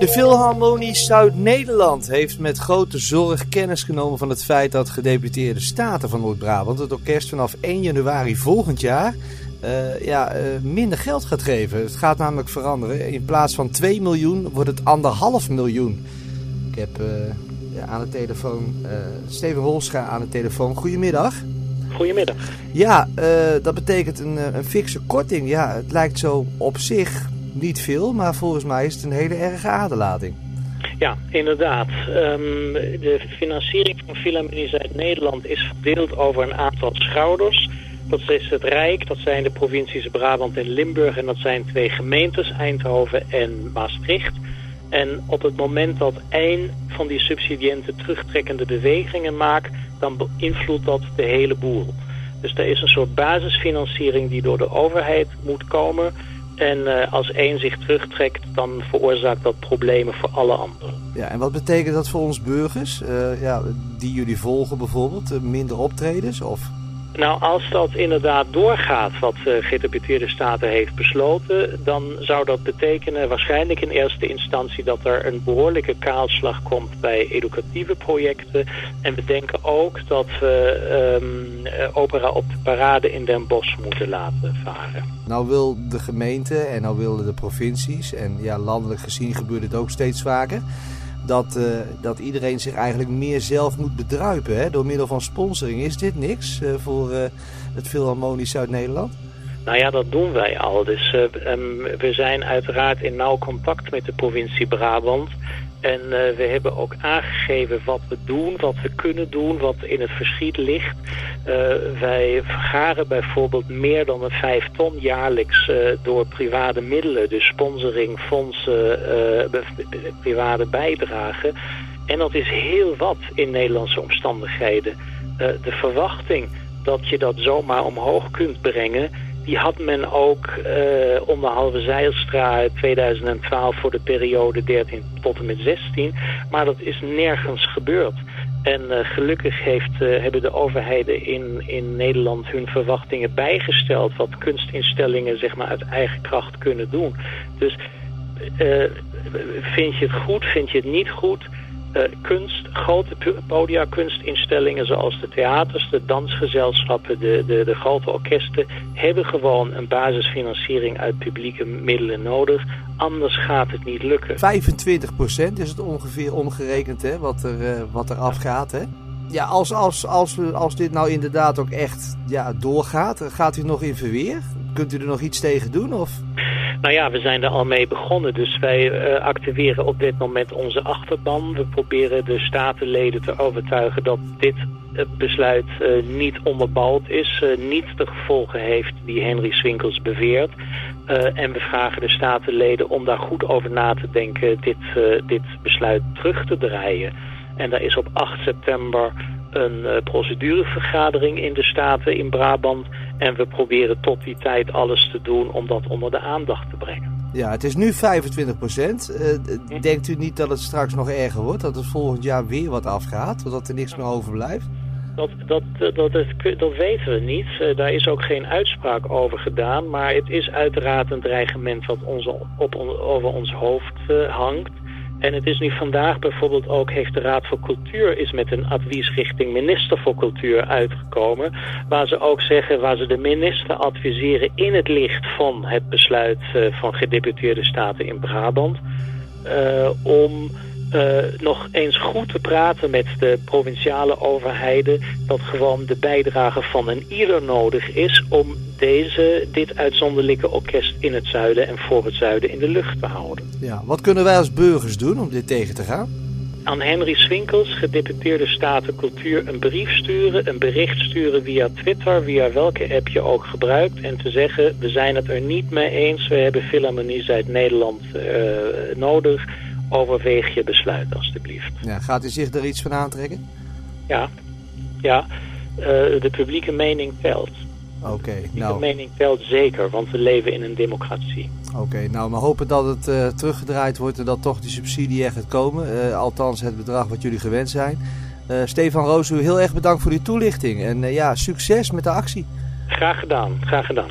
De Philharmonie Zuid-Nederland heeft met grote zorg kennis genomen van het feit dat gedeputeerde staten van Noord-Brabant het orkest vanaf 1 januari volgend jaar uh, ja, uh, minder geld gaat geven. Het gaat namelijk veranderen. In plaats van 2 miljoen wordt het anderhalf miljoen. Ik heb uh, ja, aan de telefoon Steven Holscha aan de telefoon. Goedemiddag. Goedemiddag. Ja, dat betekent een, een fikse korting. Ja, het lijkt zo op zich niet veel, maar volgens mij is het een hele erge aderlating. Ja, inderdaad. Um, de financiering van Philharmonie Zuid-Nederland is verdeeld over een aantal schouders. Dat is het Rijk, dat zijn de provincies Brabant en Limburg en dat zijn twee gemeentes, Eindhoven en Maastricht. En op het moment dat één van die subsidiënten terugtrekkende bewegingen maakt, dan beïnvloedt dat de hele boel. Dus er is een soort basisfinanciering die door de overheid moet komen. En uh, als één zich terugtrekt, dan veroorzaakt dat problemen voor alle anderen. Ja, en wat betekent dat voor ons burgers? Uh, ja, die jullie volgen bijvoorbeeld? Uh, minder optredens? Of... Nou, als dat inderdaad doorgaat wat de uh, gedeputeerde staten heeft besloten... dan zou dat betekenen waarschijnlijk in eerste instantie... dat er een behoorlijke kaalslag komt bij educatieve projecten. En we denken ook dat we um, opera op de parade in Den Bosch moeten laten varen. Nou wil de gemeente en nou willen de provincies... en ja, landelijk gezien gebeurt het ook steeds vaker dat, uh, dat iedereen zich eigenlijk meer zelf moet bedruipen hè, door middel van sponsoring. Is dit niks uh, voor uh, het Philharmonisch Zuid-Nederland? Nou ja, dat doen wij al. Dus um, we zijn uiteraard in nauw contact met de provincie Brabant. En uh, we hebben ook aangegeven wat we doen, wat we kunnen doen, wat in het verschiet ligt. Uh, wij vergaren bijvoorbeeld meer dan een vijf ton jaarlijks uh, door private middelen. Dus sponsoring, fondsen, private bijdragen. En dat is heel wat in Nederlandse omstandigheden. de verwachting dat je dat zomaar omhoog kunt brengen die had men ook uh, Halve Zeilstra 2012 voor de periode 13 tot en met 16. Maar dat is nergens gebeurd. En uh, gelukkig heeft, uh, hebben de overheden in, in Nederland hun verwachtingen bijgesteld... wat kunstinstellingen zeg maar, uit eigen kracht kunnen doen. Dus vind je het goed, vind je het niet goed... Uh, kunst, grote podia, kunstinstellingen zoals de theaters, de dansgezelschappen, de, de, de grote orkesten hebben gewoon een basisfinanciering uit publieke middelen nodig. Anders gaat het niet lukken. 25% is het ongeveer omgerekend hè, wat, er, uh, wat er afgaat. Hè? Ja, als, als, als, we, als dit nou inderdaad ook echt ja, doorgaat, gaat u nog in verweer? Kunt u er nog iets tegen doen? Of? Nou ja, we zijn er al mee begonnen. Dus wij uh, activeren op dit moment onze achterban. We proberen de statenleden te overtuigen dat dit uh, besluit uh, niet onderbouwd is. niet de gevolgen heeft die Henry Swinkels beweert. en we vragen de statenleden om daar goed over na te denken dit, dit besluit terug te draaien. En daar is op 8 september een procedurevergadering in de Staten in Brabant. En we proberen tot die tijd alles te doen om dat onder de aandacht te brengen. Ja, het is nu 25 procent. Uh, denkt u niet dat het straks nog erger wordt? Dat het volgend jaar weer wat afgaat? Dat er niks meer overblijft? Dat, dat, dat, dat, dat weten we niet. Uh, daar is ook geen uitspraak over gedaan. Maar het is uiteraard een dreigement wat onze, op, over ons hoofd hangt. En het is nu vandaag bijvoorbeeld ook, heeft de Raad voor Cultuur is met een advies richting minister voor Cultuur uitgekomen. Waar ze ook zeggen, waar ze de minister adviseren in het licht van het besluit uh, van gedeputeerde staten in Brabant. Uh, om uh, nog eens goed te praten met de provinciale overheden... dat gewoon de bijdrage van een ieder nodig is... om deze, dit uitzonderlijke orkest in het zuiden en voor het zuiden in de lucht te houden. Ja, wat kunnen wij als burgers doen om dit tegen te gaan? Aan Henry Swinkels, gedeputeerde Staten Cultuur, een brief sturen, een bericht sturen via Twitter, via welke app je ook gebruikt. En te zeggen, we zijn het er niet mee eens, we hebben Philharmonie uit Nederland uh, nodig overweeg je besluit alstublieft. Ja, gaat u zich er iets van aantrekken? Ja, ja. Uh, de publieke mening telt. Oké, okay, nou... De publieke mening telt zeker, want we leven in een democratie. Oké, okay, nou, we hopen dat het uh, teruggedraaid wordt en dat toch die subsidie echt gaat komen. Uh, althans, het bedrag wat jullie gewend zijn. Stefan Roos, u heel erg bedankt voor uw toelichting. En ja, succes met de actie. Graag gedaan, graag gedaan.